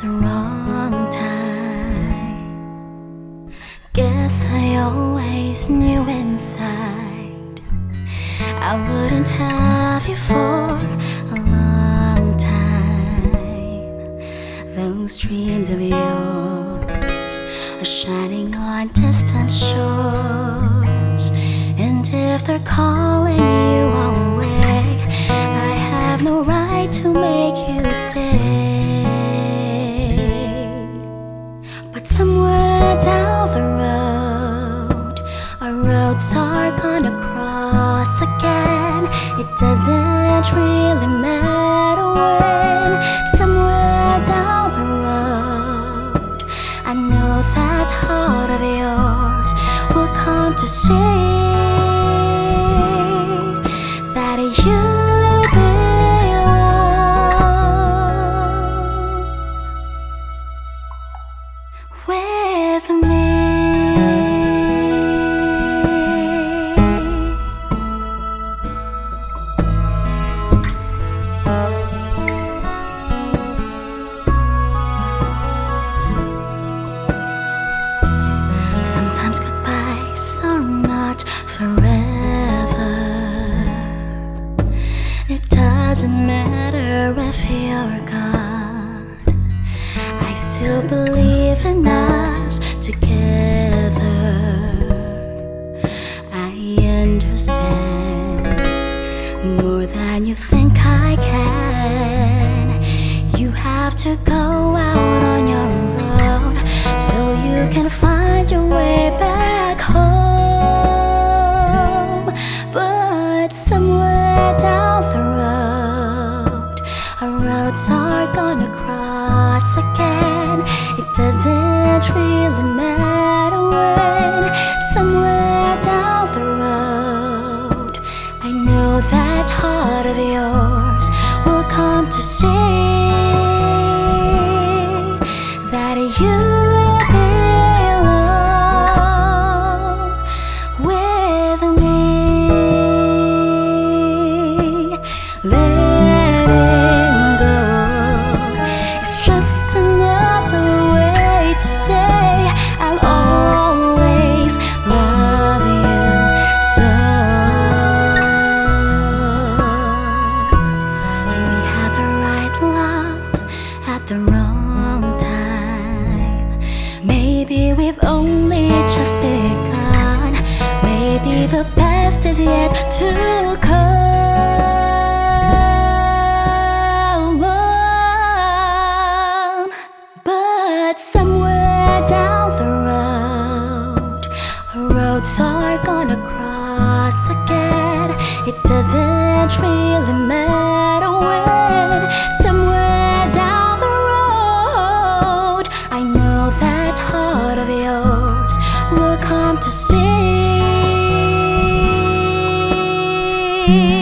the wrong time. Guess I always knew inside I wouldn't have you for a long time. Those dreams of yours are shining on distant shores, and if they're calling you away, I have no right to make you stay. Roads are gonna cross again. It doesn't really matter when. Somewhere down the road, I know that heart of yours will come to see you're gone. I still believe in us together. I understand more than you think I can. You have to go out on your own so you can find your way back heart past is yet to come. But somewhere down the road, roads are gonna cross again. It doesn't really matter where. ti.